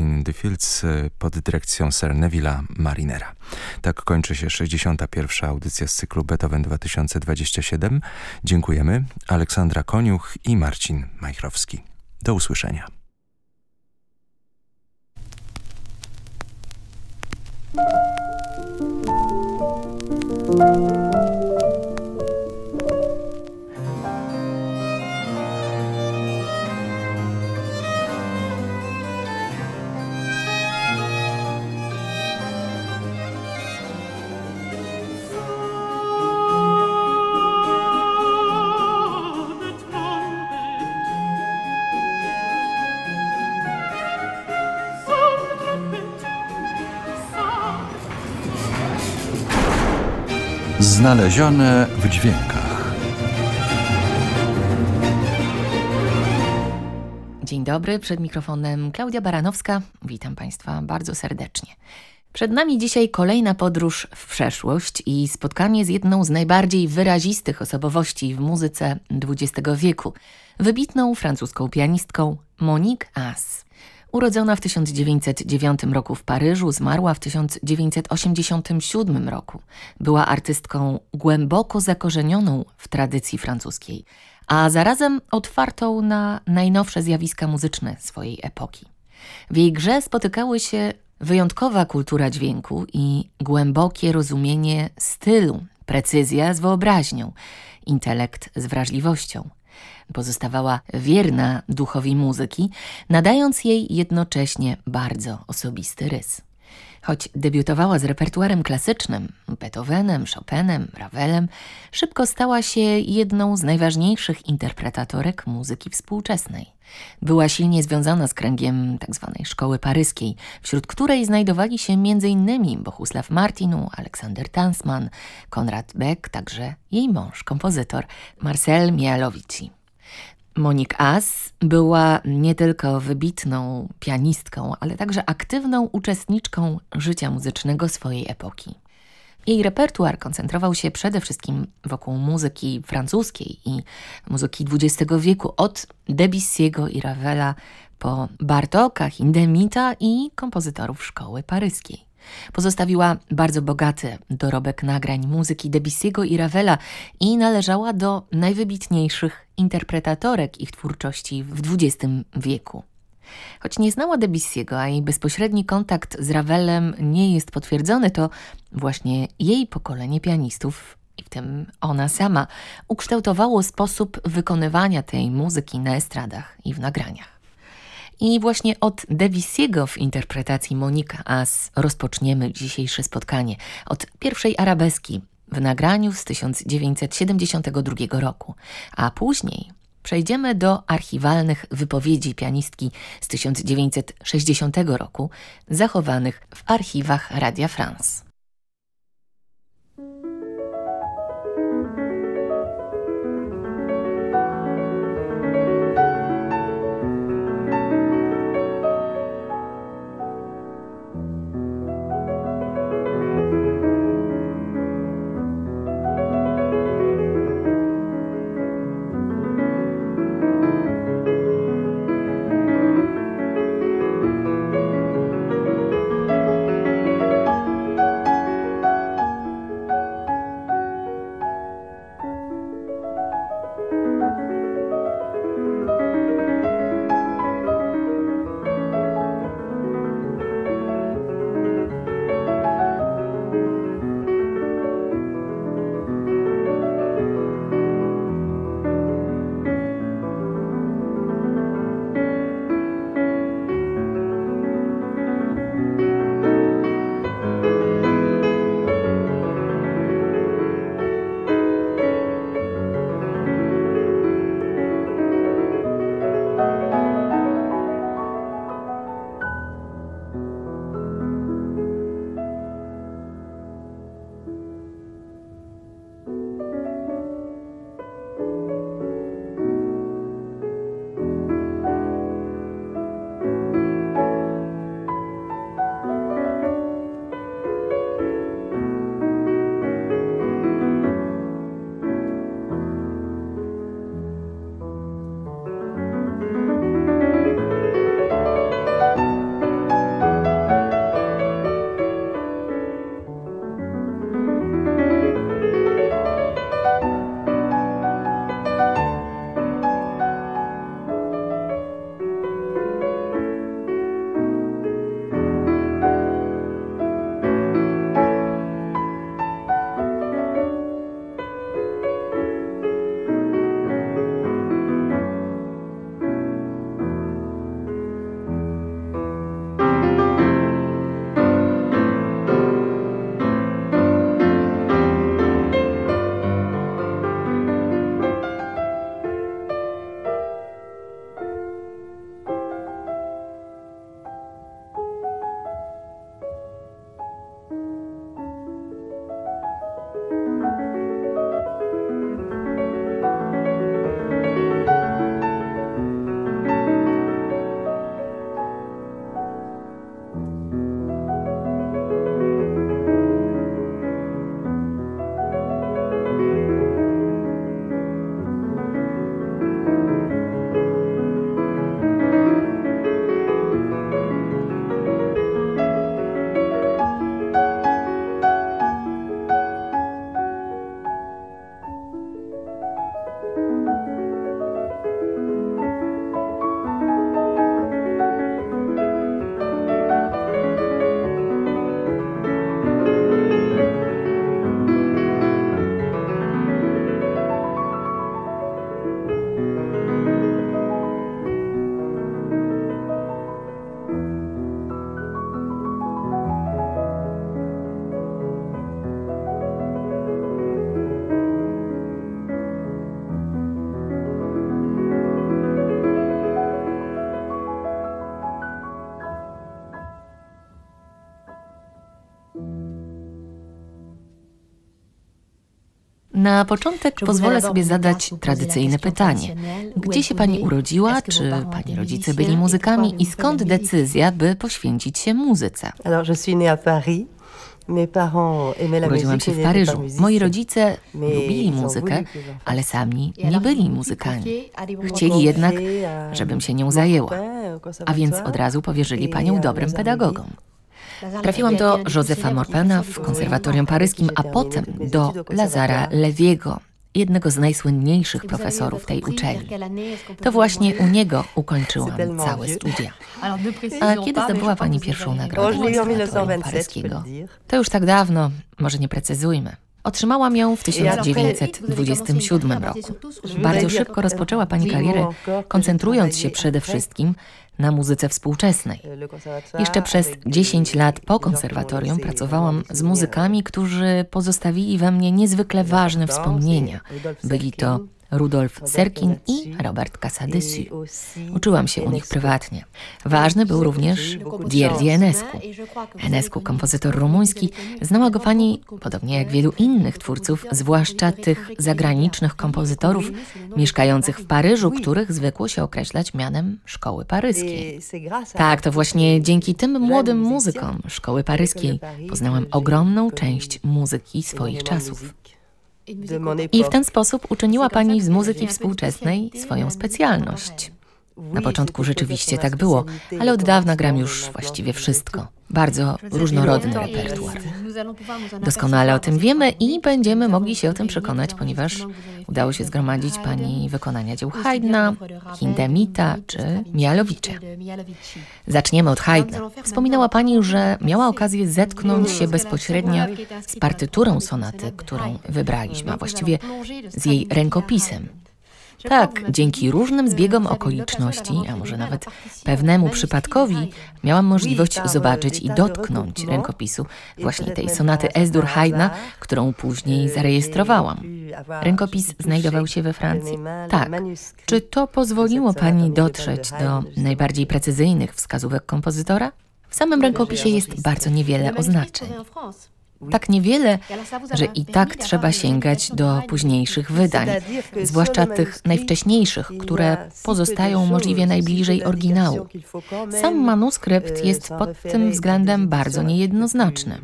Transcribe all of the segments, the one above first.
in the Fields pod dyrekcją Sir Neville'a Marinera. Tak kończy się 61. audycja z cyklu Beethoven 2027. Dziękujemy. Aleksandra Koniuch i Marcin Majchrowski. Do usłyszenia. Znalezione w dźwiękach. Dzień dobry, przed mikrofonem Klaudia Baranowska. Witam Państwa bardzo serdecznie. Przed nami dzisiaj kolejna podróż w przeszłość i spotkanie z jedną z najbardziej wyrazistych osobowości w muzyce XX wieku, wybitną francuską pianistką Monique As. Urodzona w 1909 roku w Paryżu, zmarła w 1987 roku. Była artystką głęboko zakorzenioną w tradycji francuskiej, a zarazem otwartą na najnowsze zjawiska muzyczne swojej epoki. W jej grze spotykały się wyjątkowa kultura dźwięku i głębokie rozumienie stylu, precyzja z wyobraźnią, intelekt z wrażliwością pozostawała wierna duchowi muzyki, nadając jej jednocześnie bardzo osobisty rys. Choć debiutowała z repertuarem klasycznym, Beethovenem, Chopinem, Ravelem, szybko stała się jedną z najważniejszych interpretatorek muzyki współczesnej. Była silnie związana z kręgiem tzw. Tak szkoły paryskiej, wśród której znajdowali się m.in. Bohusław Martinu, Aleksander Tansman, Konrad Beck, także jej mąż, kompozytor Marcel Mialowici. Monique As była nie tylko wybitną pianistką, ale także aktywną uczestniczką życia muzycznego swojej epoki. Jej repertuar koncentrował się przede wszystkim wokół muzyki francuskiej i muzyki XX wieku, od Debussy'ego i Ravela po Bartoka, Hindemita i kompozytorów szkoły paryskiej. Pozostawiła bardzo bogaty dorobek nagrań muzyki Debussy'ego i Ravela i należała do najwybitniejszych interpretatorek ich twórczości w XX wieku. Choć nie znała Debussy'ego, a jej bezpośredni kontakt z Ravelem nie jest potwierdzony, to właśnie jej pokolenie pianistów, i w tym ona sama, ukształtowało sposób wykonywania tej muzyki na estradach i w nagraniach. I właśnie od Debussy'ego w interpretacji Monika As rozpoczniemy dzisiejsze spotkanie. Od pierwszej arabeski w nagraniu z 1972 roku, a później przejdziemy do archiwalnych wypowiedzi pianistki z 1960 roku, zachowanych w archiwach Radia France. Na początek pozwolę sobie zadać tradycyjne pytanie. Gdzie się pani urodziła? Czy pani rodzice byli muzykami? I skąd decyzja, by poświęcić się muzyce? Alors, je suis née à Paris. Mes parents aimaient la Urodziłam się w Paryżu. Moi rodzice lubili muzykę, ale sami nie byli muzykami. Chcieli jednak, żebym się nią zajęła. A więc od razu powierzyli panią dobrym pedagogom. Trafiłam do Józefa Morpena w konserwatorium paryskim, a potem do Lazara Lewiego, jednego z najsłynniejszych profesorów tej uczelni. To właśnie u niego ukończyłam całe studia. A kiedy zdobyła pani pierwszą nagrodę konserwatorium 1927, je peux paryskiego? To już tak dawno, może nie precyzujmy. Otrzymałam ją w 1927 roku. Bardzo szybko rozpoczęła pani karierę, koncentrując się przede wszystkim na muzyce współczesnej. Jeszcze przez avec des 10 lat po konserwatorium pracowałam z muzykami, którzy pozostawili we mnie niezwykle ważne wspomnienia. Byli to Rudolf Serkin i Robert Casadesu. Uczyłam się u nich prywatnie. Ważny był również Dierdi Enescu. Enescu, kompozytor rumuński, znała go pani, podobnie jak wielu innych twórców, zwłaszcza tych zagranicznych kompozytorów mieszkających w Paryżu, których zwykło się określać mianem szkoły paryskiej. Tak, to właśnie dzięki tym młodym muzykom szkoły paryskiej poznałam ogromną część muzyki swoich czasów. I w ten sposób uczyniła pani z muzyki współczesnej swoją specjalność. Na początku rzeczywiście tak było, ale od dawna gram już właściwie wszystko. Bardzo różnorodny repertuar. Doskonale o tym wiemy i będziemy mogli się o tym przekonać, ponieważ udało się zgromadzić pani wykonania dzieł Haydna, Hindemita czy Mialowicza. Zaczniemy od Haydna. Wspominała pani, że miała okazję zetknąć się bezpośrednio z partyturą sonaty, którą wybraliśmy, a właściwie z jej rękopisem. Tak, dzięki różnym zbiegom okoliczności, a może nawet pewnemu przypadkowi, miałam możliwość zobaczyć i dotknąć rękopisu właśnie tej sonaty S-dur Haydna, którą później zarejestrowałam. Rękopis znajdował się we Francji? Tak. Czy to pozwoliło pani dotrzeć do najbardziej precyzyjnych wskazówek kompozytora? W samym rękopisie jest bardzo niewiele oznaczeń. Tak niewiele, że i tak trzeba sięgać do późniejszych wydań, zwłaszcza tych najwcześniejszych, które pozostają możliwie najbliżej oryginału. Sam manuskrypt jest pod tym względem bardzo niejednoznaczny.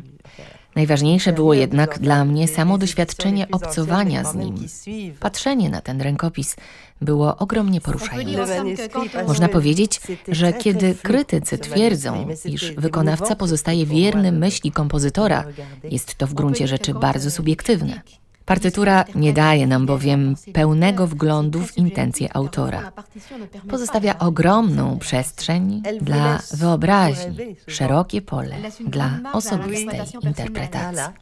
Najważniejsze było jednak dla mnie samo doświadczenie obcowania z nim. Patrzenie na ten rękopis było ogromnie poruszające. Można powiedzieć, że kiedy krytycy twierdzą, iż wykonawca pozostaje wierny myśli kompozytora, jest to w gruncie rzeczy bardzo subiektywne. Partytura nie daje nam bowiem pełnego wglądu w intencje autora. Pozostawia ogromną przestrzeń dla wyobraźni, szerokie pole dla osobistej interpretacji.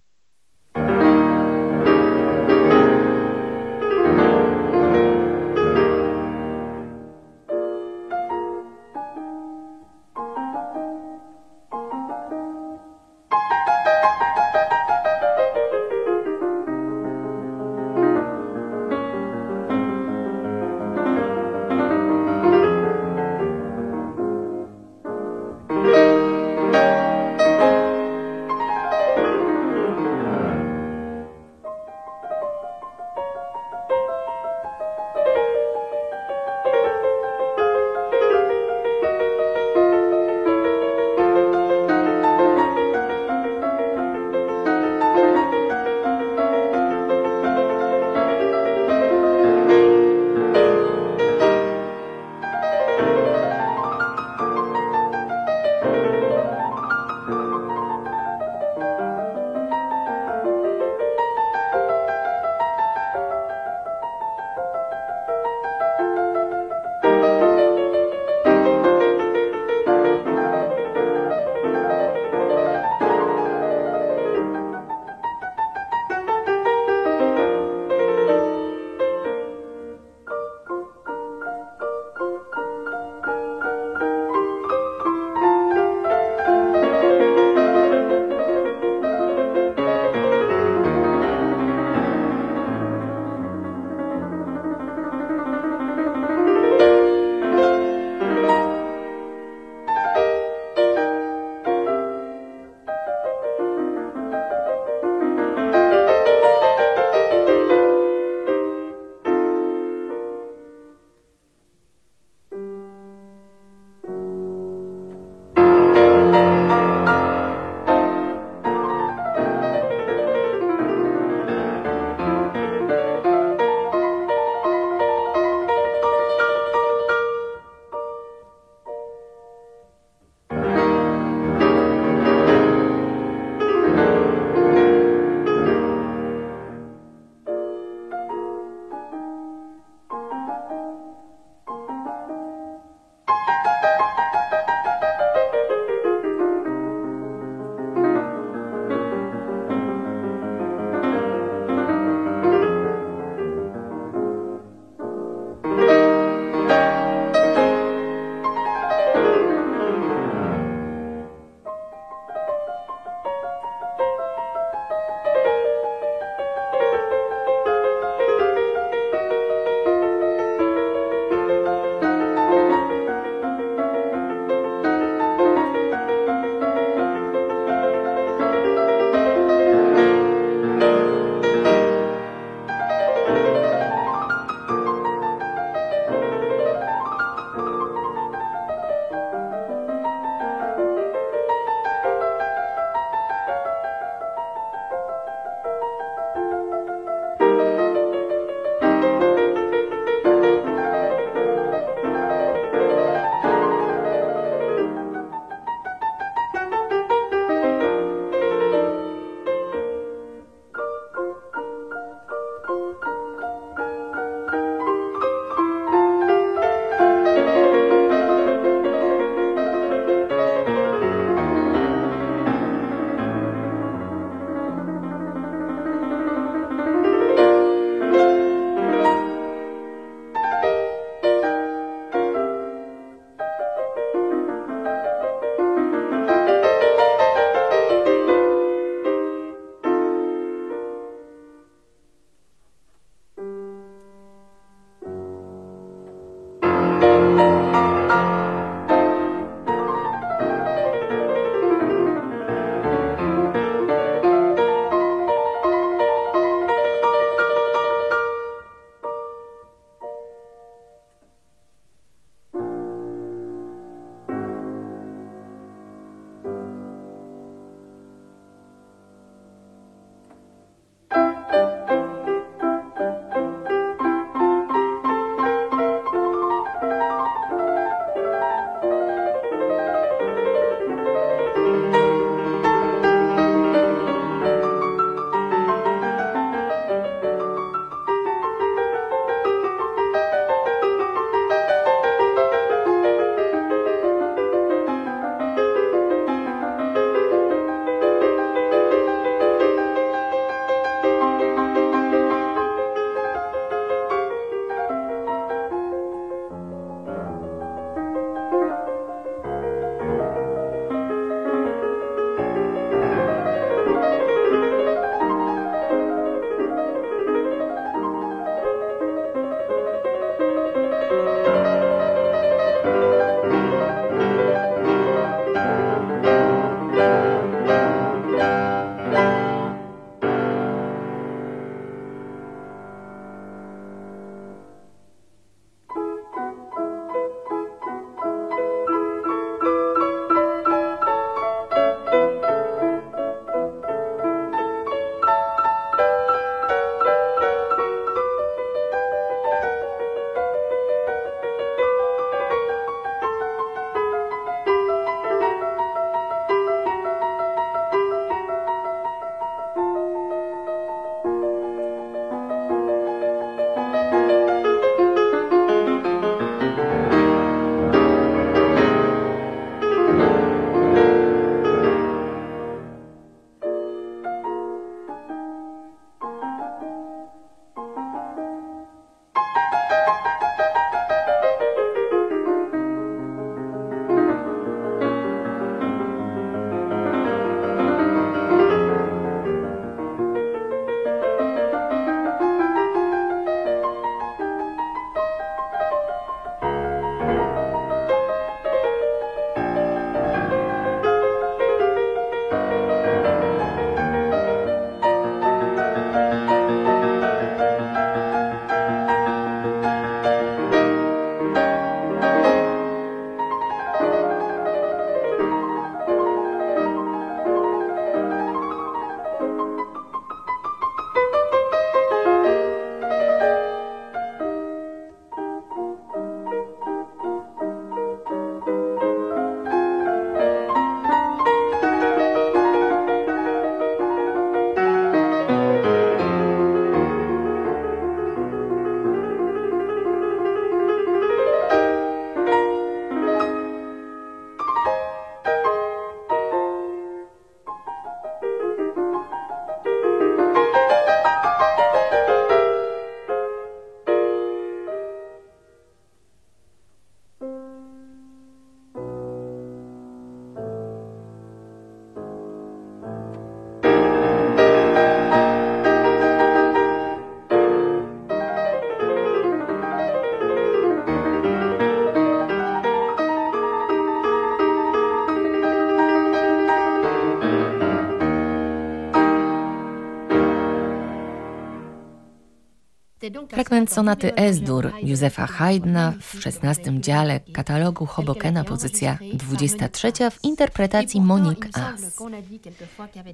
Fragment sonaty S-dur Józefa Haydna w XVI dziale katalogu Hobokena, pozycja 23 w interpretacji Monique As.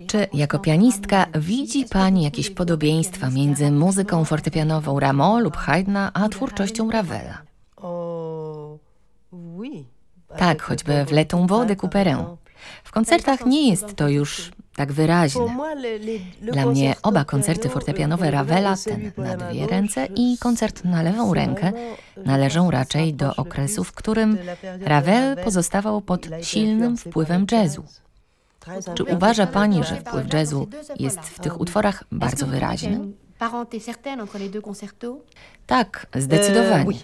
Czy jako pianistka widzi Pani jakieś podobieństwa między muzyką fortepianową Rameau lub Haydna, a twórczością Ravela? Tak, choćby w Letą wodę Couperin. W koncertach nie jest to już tak wyraźne. Dla mnie oba koncerty fortepianowe Ravela, ten na dwie ręce i koncert na lewą rękę, należą raczej do okresu, w którym Ravel pozostawał pod silnym wpływem jazzu. Czy uważa Pani, że wpływ jazzu jest w tych utworach bardzo wyraźny? Tak, zdecydowanie.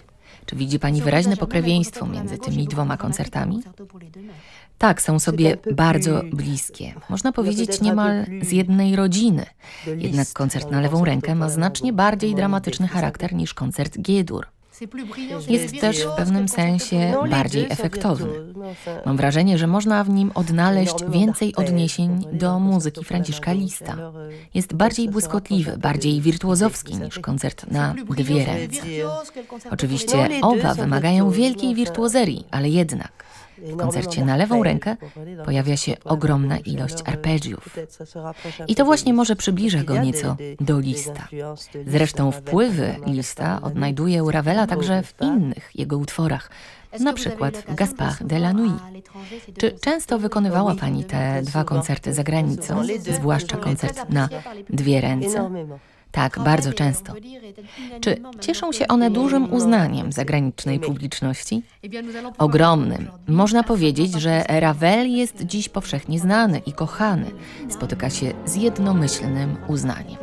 Czy widzi Pani wyraźne pokrewieństwo między tymi dwoma koncertami? Tak, są sobie bardzo bliskie. Można powiedzieć niemal z jednej rodziny. Jednak koncert na lewą rękę ma znacznie bardziej dramatyczny charakter niż koncert G-dur. Jest też w pewnym sensie bardziej efektowny. Mam wrażenie, że można w nim odnaleźć więcej odniesień do muzyki Franciszka Lista. Jest bardziej błyskotliwy, bardziej wirtuozowski niż koncert na dwie ręce. Oczywiście oba wymagają wielkiej wirtuozerii, ale jednak w koncercie na lewą rękę pojawia się ogromna ilość arpeggiów. I to właśnie może przybliża go nieco do lista. Zresztą wpływy lista odnajduje u Ravela także w innych jego utworach, na przykład w Gaspard de la Nuit. Czy często wykonywała Pani te dwa koncerty za granicą, zwłaszcza koncert na dwie ręce? Tak, bardzo często. Czy cieszą się one dużym uznaniem zagranicznej publiczności? Ogromnym. Można powiedzieć, że Ravel jest dziś powszechnie znany i kochany. Spotyka się z jednomyślnym uznaniem.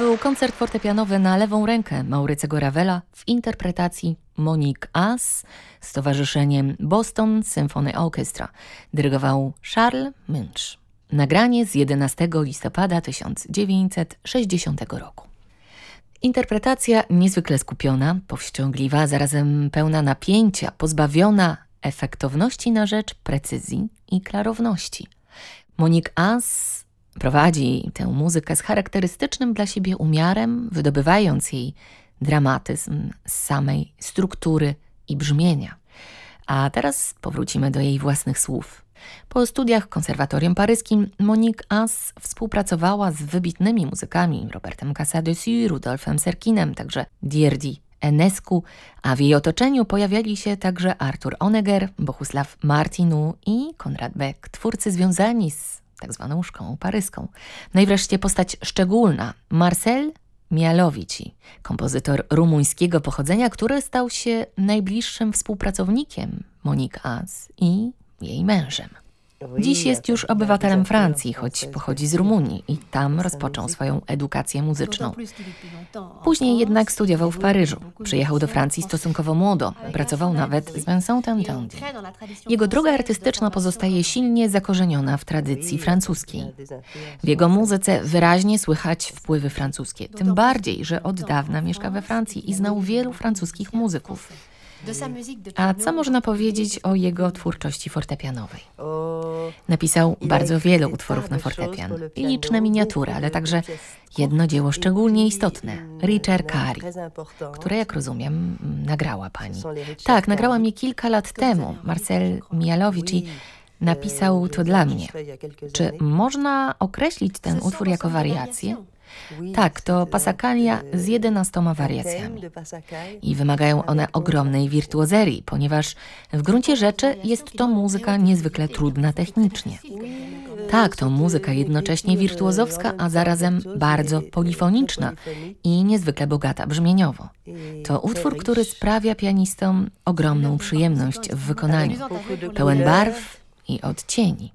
Był koncert fortepianowy na lewą rękę Maurycego Ravela w interpretacji Monique As z towarzyszeniem Boston Symphony Orchestra. Dyrygował Charles Münch. Nagranie z 11 listopada 1960 roku. Interpretacja niezwykle skupiona, powściągliwa, zarazem pełna napięcia, pozbawiona efektowności na rzecz precyzji i klarowności. Monique As prowadzi tę muzykę z charakterystycznym dla siebie umiarem, wydobywając jej dramatyzm z samej struktury i brzmienia. A teraz powrócimy do jej własnych słów. Po studiach w konserwatorium paryskim Monique As współpracowała z wybitnymi muzykami Robertem Casadessus, Rudolfem Serkinem, także Dierdi Enescu, a w jej otoczeniu pojawiali się także Arthur Honegger, Bohusław Martinu i Konrad Beck, twórcy związani z tak zwaną szkołą paryską. No i wreszcie postać szczególna, Marcel Mialowici, kompozytor rumuńskiego pochodzenia, który stał się najbliższym współpracownikiem Monique As i jej mężem. Dziś jest już obywatelem Francji, choć pochodzi z Rumunii i tam rozpoczął swoją edukację muzyczną. Później jednak studiował w Paryżu. Przyjechał do Francji stosunkowo młodo, pracował nawet z Vincentem Dandy. Jego droga artystyczna pozostaje silnie zakorzeniona w tradycji francuskiej. W jego muzyce wyraźnie słychać wpływy francuskie, tym bardziej, że od dawna mieszka we Francji i znał wielu francuskich muzyków. A co można powiedzieć o jego twórczości fortepianowej? Napisał bardzo wiele utworów na fortepian i liczne miniatury, ale także jedno dzieło szczególnie istotne, Richard Cary, które, jak rozumiem, nagrała pani. Tak, nagrała mi kilka lat temu, Marcel Mialowicz i napisał to dla mnie. Czy można określić ten utwór jako wariację? Tak, to pasakalia z jedenastoma wariacjami. I wymagają one ogromnej wirtuozerii, ponieważ w gruncie rzeczy jest to muzyka niezwykle trudna technicznie. Tak, to muzyka jednocześnie wirtuozowska, a zarazem bardzo polifoniczna i niezwykle bogata brzmieniowo. To utwór, który sprawia pianistom ogromną przyjemność w wykonaniu, pełen barw i odcieni.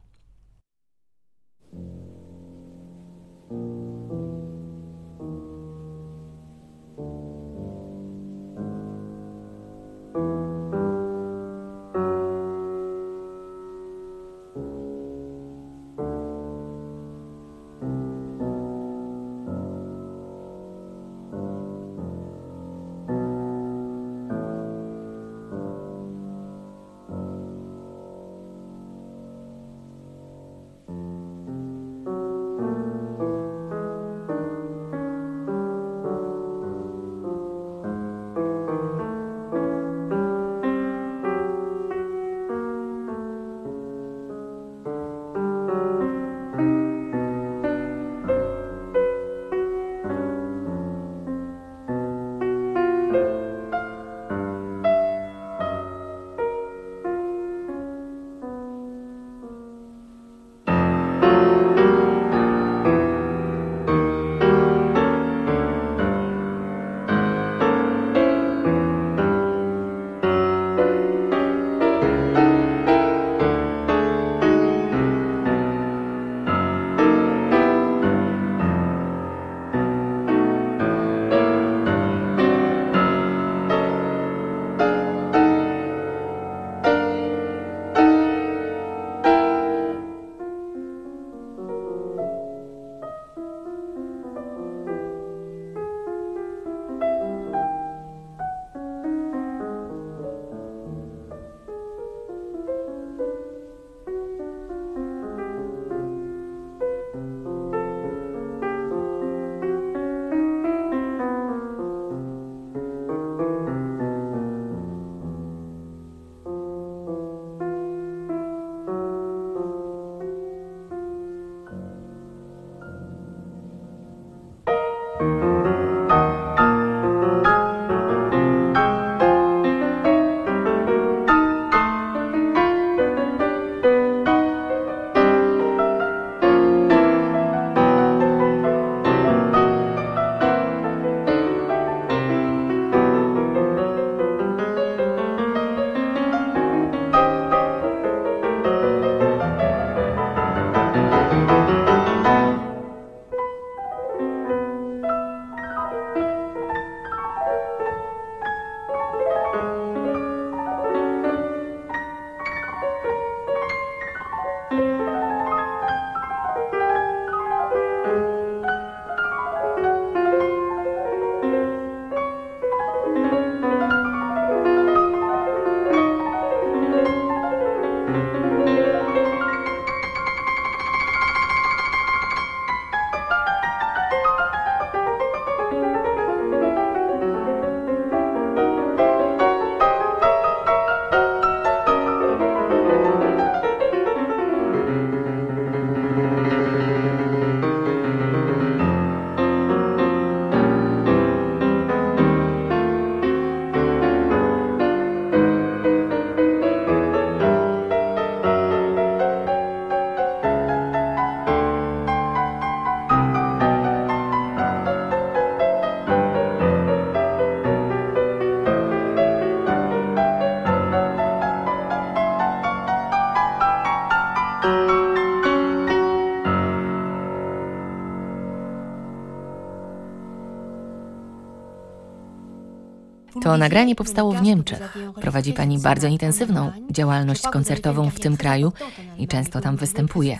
To nagranie powstało w Niemczech. Prowadzi pani bardzo intensywną działalność koncertową w tym kraju i często tam występuje.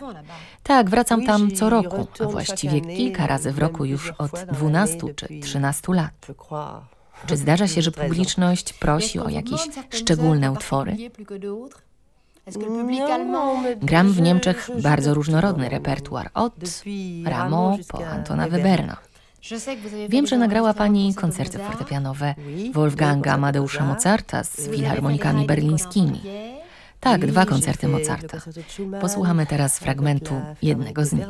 Tak, wracam tam co roku, a właściwie kilka razy w roku już od 12 czy 13 lat. Czy zdarza się, że publiczność prosi o jakieś szczególne utwory? Gram w Niemczech bardzo różnorodny repertuar, od Rameau po Antona Weberna. Wiem, że nagrała Pani koncerty fortepianowe Wolfganga Amadeusza Mozarta z filharmonikami berlińskimi. Tak, dwa koncerty Mozarta. Posłuchamy teraz fragmentu jednego z nich.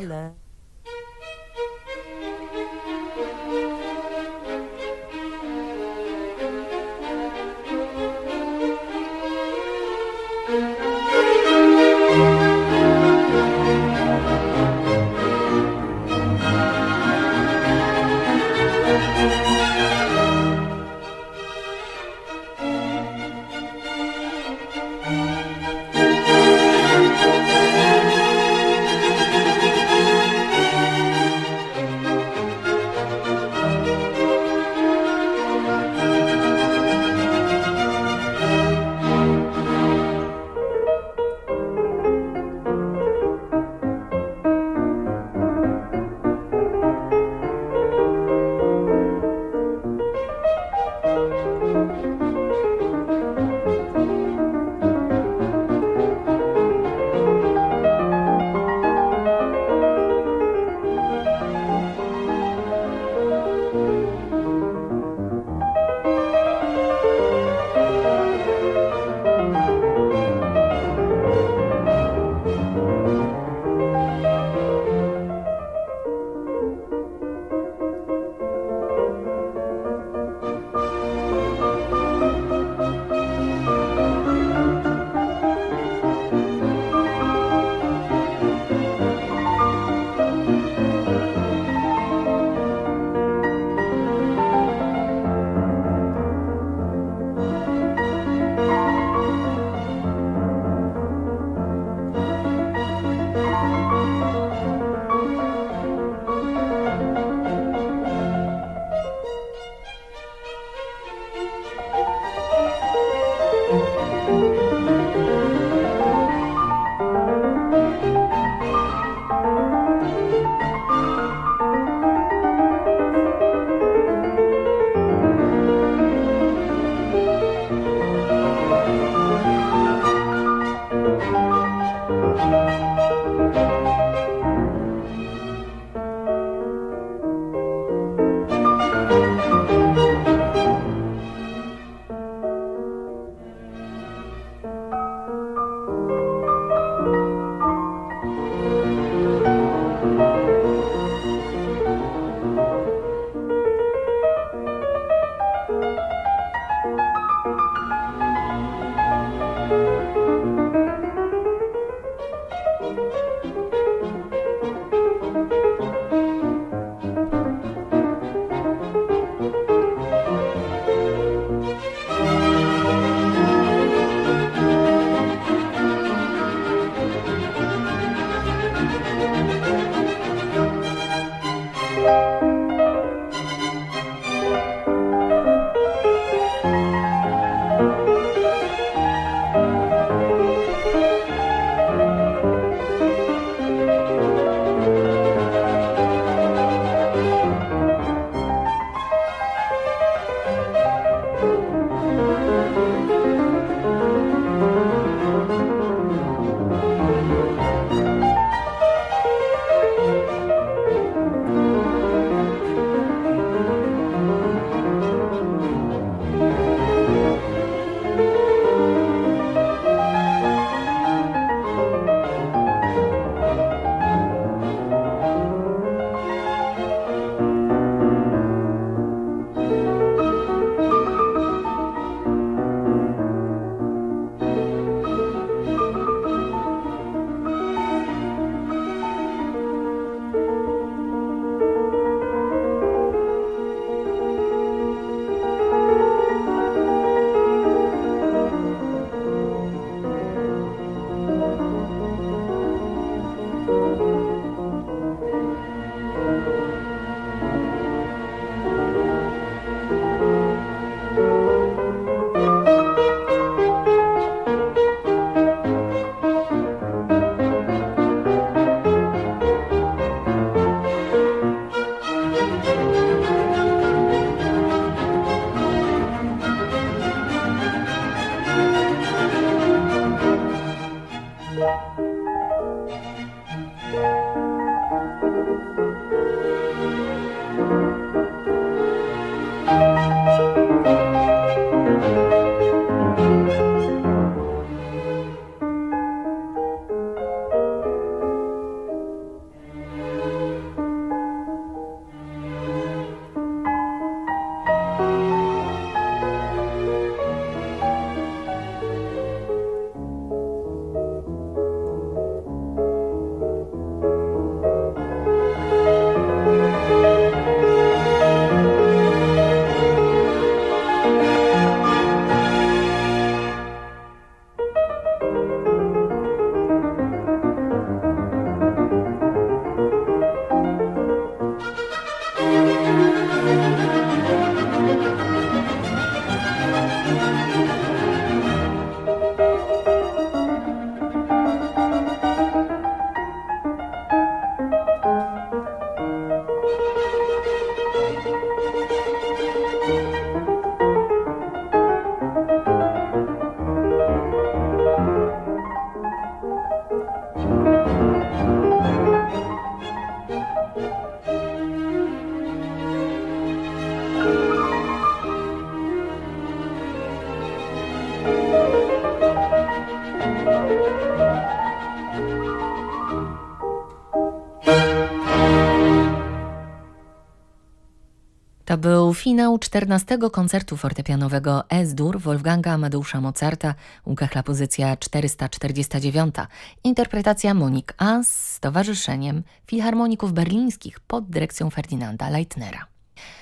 Finał 14 koncertu fortepianowego S-dur Wolfganga Amadeusza Mozarta, Łukachla pozycja 449. Interpretacja Monik Ans z towarzyszeniem Filharmoników Berlińskich pod dyrekcją Ferdynanda Leitnera.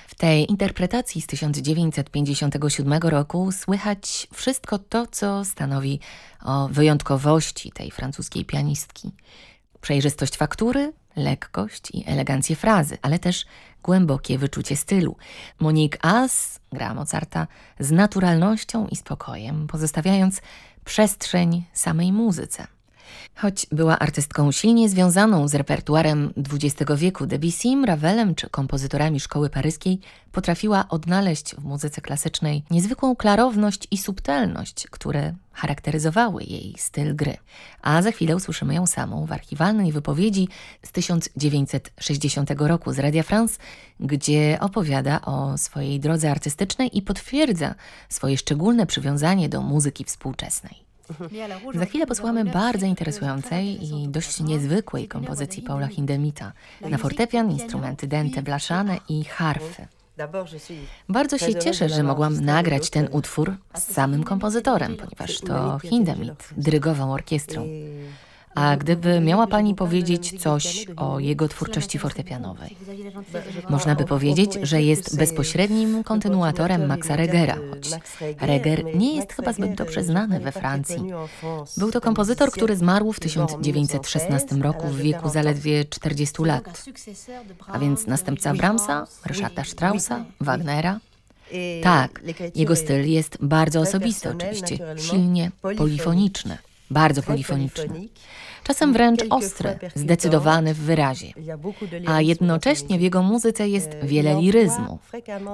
W tej interpretacji z 1957 roku słychać wszystko to, co stanowi o wyjątkowości tej francuskiej pianistki. Przejrzystość faktury, lekkość i elegancję frazy, ale też głębokie wyczucie stylu. Monique As gra Mozarta z naturalnością i spokojem, pozostawiając przestrzeń samej muzyce. Choć była artystką silnie związaną z repertuarem XX wieku, Debussy, Ravelem czy kompozytorami szkoły paryskiej, potrafiła odnaleźć w muzyce klasycznej niezwykłą klarowność i subtelność, które charakteryzowały jej styl gry. A za chwilę usłyszymy ją samą w archiwalnej wypowiedzi z 1960 roku z Radia France, gdzie opowiada o swojej drodze artystycznej i potwierdza swoje szczególne przywiązanie do muzyki współczesnej. Za chwilę posłuchamy bardzo interesującej i dość niezwykłej kompozycji Paula Hindemita na fortepian, instrumenty dęte blaszane i harfy. Bardzo się cieszę, że mogłam nagrać ten utwór z samym kompozytorem, ponieważ to Hindemith dyrygował orkiestrą. A gdyby miała Pani powiedzieć coś o jego twórczości fortepianowej? Można by powiedzieć, że jest bezpośrednim kontynuatorem Maxa Regera, choć Reger nie jest chyba zbyt dobrze znany we Francji. Był to kompozytor, który zmarł w 1916 roku w wieku zaledwie 40 lat. A więc następca Brahmsa, Ryszarda Straussa, Wagnera. Tak, jego styl jest bardzo osobisty oczywiście, silnie polifoniczny bardzo polifoniczny, czasem wręcz ostry, zdecydowany w wyrazie, a jednocześnie w jego muzyce jest wiele liryzmu.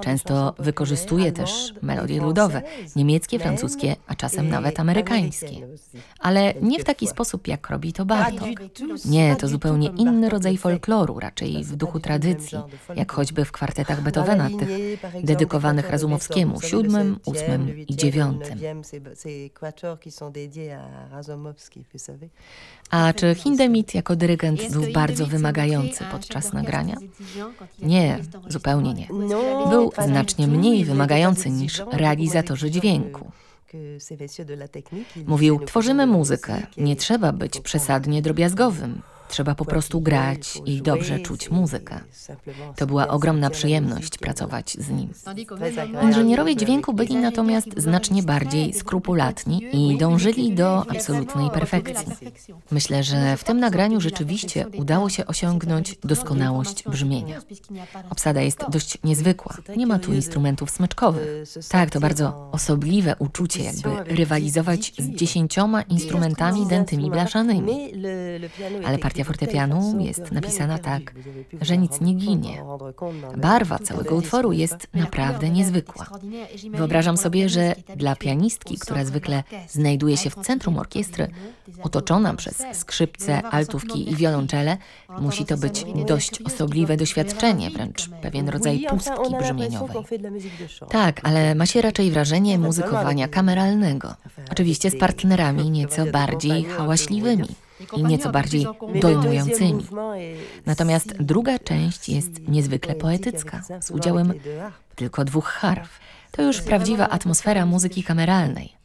Często wykorzystuje też melodie ludowe, niemieckie, francuskie, a czasem nawet amerykańskie. Ale nie w taki sposób, jak robi to Bartok. Nie, to zupełnie inny rodzaj folkloru, raczej w duchu tradycji, jak choćby w kwartetach Beethovena, tych dedykowanych Razumowskiemu, siódmym, ósmym i dziewiątym. A czy Hindemith jako dyrygent był bardzo wymagający podczas nagrania? Nie, zupełnie nie. Był znacznie mniej wymagający niż realizatorzy dźwięku. Mówił, tworzymy muzykę, nie trzeba być przesadnie drobiazgowym. Trzeba po prostu grać i dobrze czuć muzykę. To była ogromna przyjemność pracować z nim. Inżynierowie dźwięku byli natomiast znacznie bardziej skrupulatni i dążyli do absolutnej perfekcji. Myślę, że w tym nagraniu rzeczywiście udało się osiągnąć doskonałość brzmienia. Obsada jest dość niezwykła. Nie ma tu instrumentów smyczkowych. Tak, to bardzo osobliwe uczucie, jakby rywalizować z dziesięcioma instrumentami dętymi blaszanymi. Ale partia Partia fortepianu jest napisana tak, że nic nie ginie. Barwa całego utworu jest naprawdę niezwykła. Wyobrażam sobie, że dla pianistki, która zwykle znajduje się w centrum orkiestry, otoczona przez skrzypce, altówki i wiolonczele, musi to być dość osobliwe doświadczenie, wręcz pewien rodzaj pustki brzmieniowej. Tak, ale ma się raczej wrażenie muzykowania kameralnego. Oczywiście z partnerami nieco bardziej hałaśliwymi i nieco bardziej dojmującymi. Natomiast druga część jest niezwykle poetycka, z udziałem tylko dwóch harf. To już prawdziwa atmosfera muzyki kameralnej.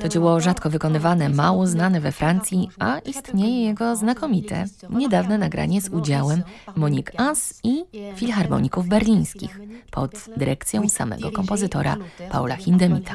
To dzieło rzadko wykonywane, mało znane we Francji, a istnieje jego znakomite, niedawne nagranie z udziałem Monique As i filharmoników berlińskich pod dyrekcją samego kompozytora Paula Hindemita.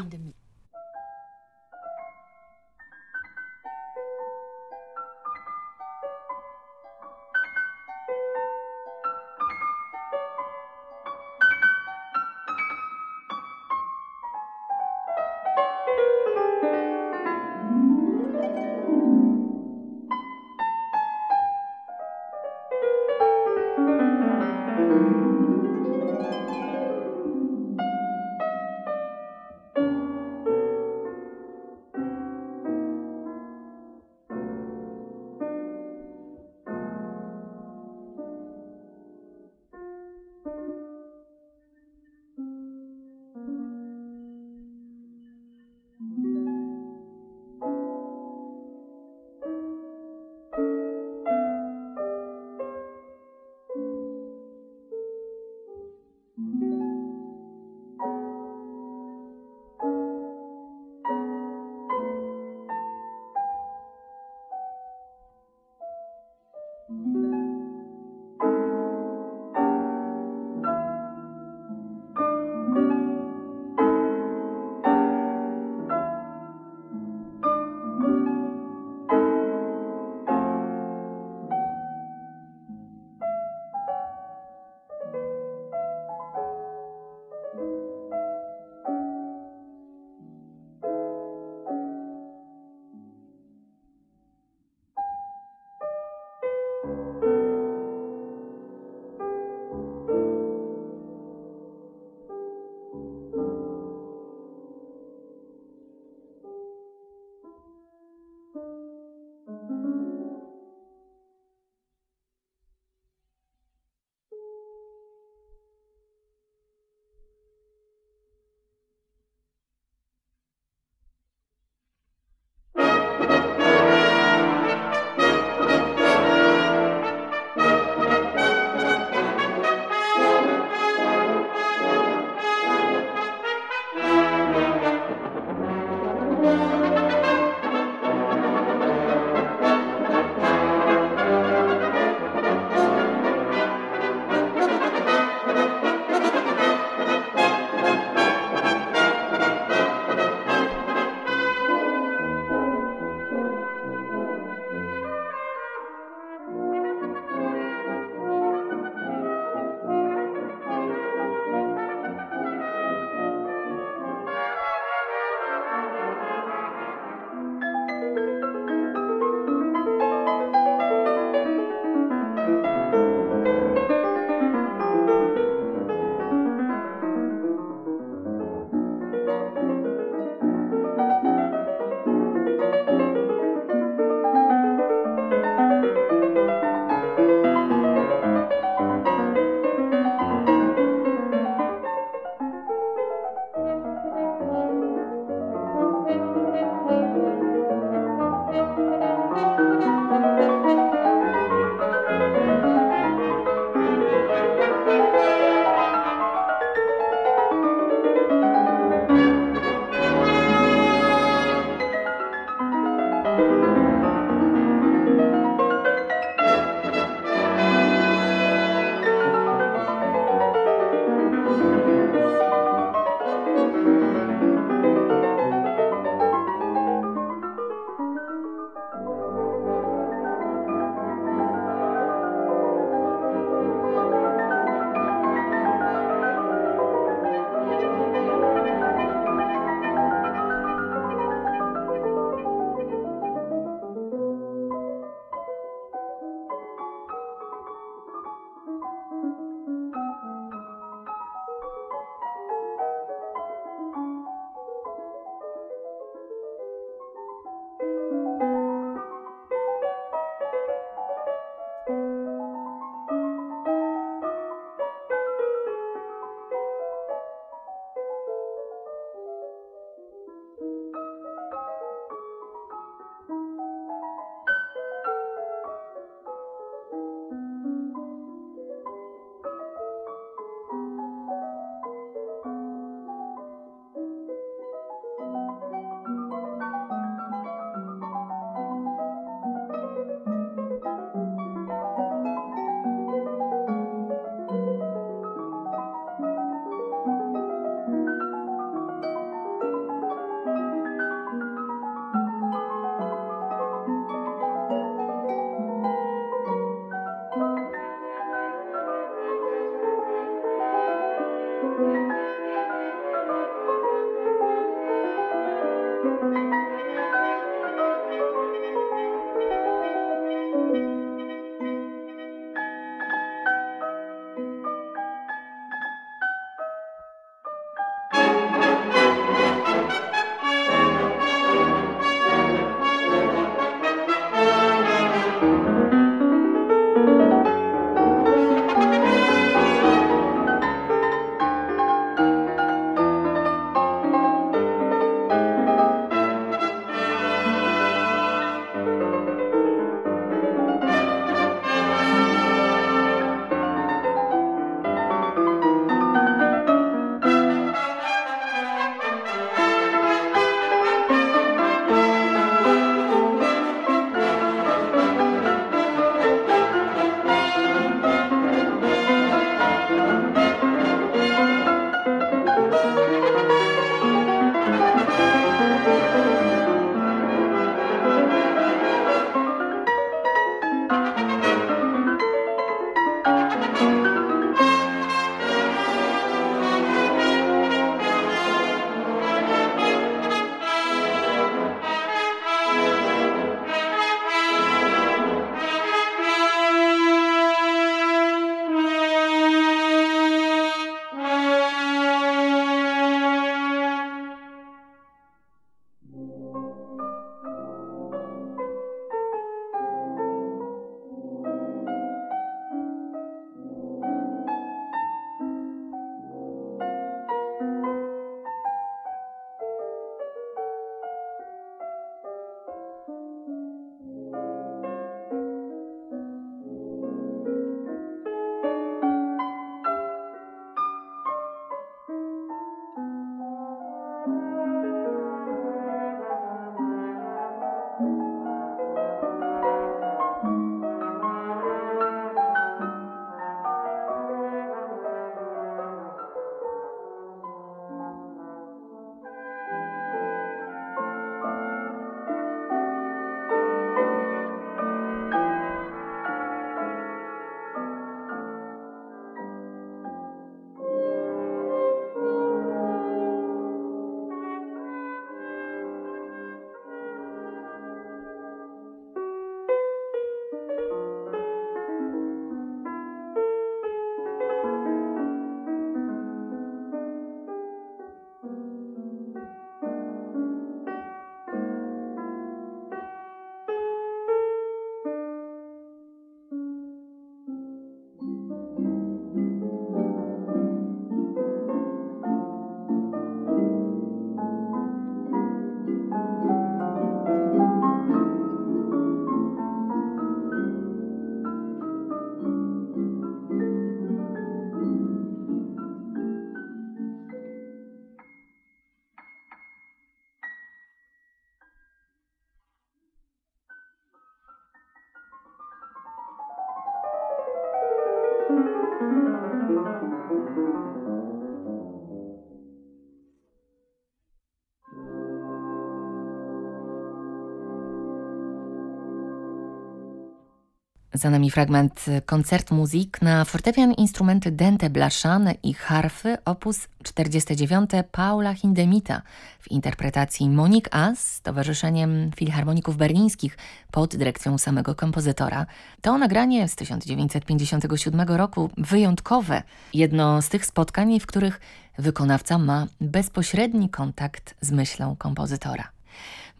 Za nami fragment koncert muzyk na fortepian, instrumenty dente blaszane i harfy op. 49 Paula Hindemita w interpretacji Monik As z Towarzyszeniem Filharmoników Berlińskich pod dyrekcją samego kompozytora. To nagranie z 1957 roku wyjątkowe. Jedno z tych spotkań, w których wykonawca ma bezpośredni kontakt z myślą kompozytora.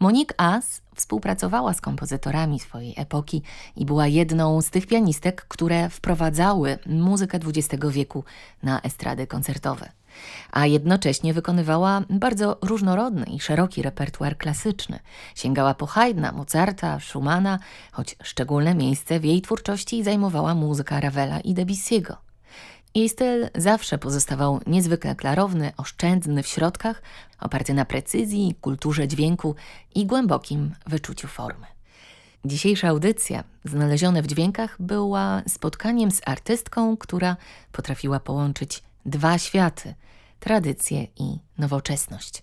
Monique As współpracowała z kompozytorami swojej epoki i była jedną z tych pianistek, które wprowadzały muzykę XX wieku na estrady koncertowe. A jednocześnie wykonywała bardzo różnorodny i szeroki repertuar klasyczny. Sięgała po Haydna, Mozarta, Schumana, choć szczególne miejsce w jej twórczości zajmowała muzyka Ravela i Debussy'ego. Jej styl zawsze pozostawał niezwykle klarowny, oszczędny w środkach, oparty na precyzji, kulturze dźwięku i głębokim wyczuciu formy. Dzisiejsza audycja, znalezione w dźwiękach, była spotkaniem z artystką, która potrafiła połączyć dwa światy tradycję i nowoczesność.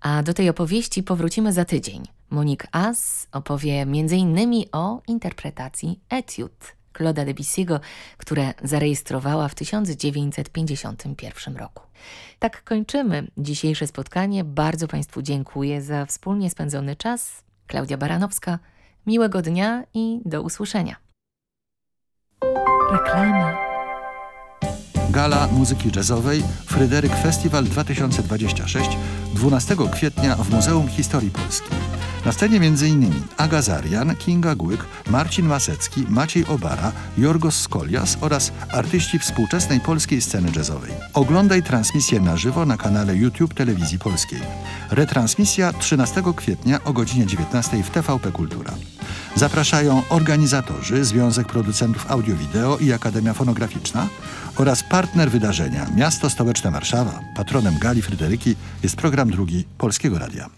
A do tej opowieści powrócimy za tydzień. Monique As opowie m.in. o interpretacji etiud Claude'a Debussy'ego, które zarejestrowała w 1951 roku. Tak kończymy dzisiejsze spotkanie. Bardzo Państwu dziękuję za wspólnie spędzony czas. Klaudia Baranowska, miłego dnia i do usłyszenia. Reklama. Gala Muzyki Jazzowej Fryderyk Festiwal 2026 12 kwietnia w Muzeum Historii Polski. Na scenie m.in. Aga Zarian, Kinga Głyk, Marcin Masecki, Maciej Obara, Jorgos Skolias oraz artyści współczesnej polskiej sceny jazzowej. Oglądaj transmisję na żywo na kanale YouTube Telewizji Polskiej. Retransmisja 13 kwietnia o godzinie 19 w TVP Kultura. Zapraszają organizatorzy, Związek Producentów Audio-Wideo i Akademia Fonograficzna oraz partner wydarzenia Miasto Stołeczne Warszawa. Patronem Gali Fryderyki jest program drugi Polskiego Radia.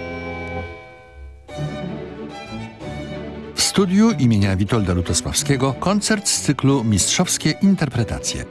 Studiu imienia Witolda Lutosławskiego koncert z cyklu Mistrzowskie Interpretacje.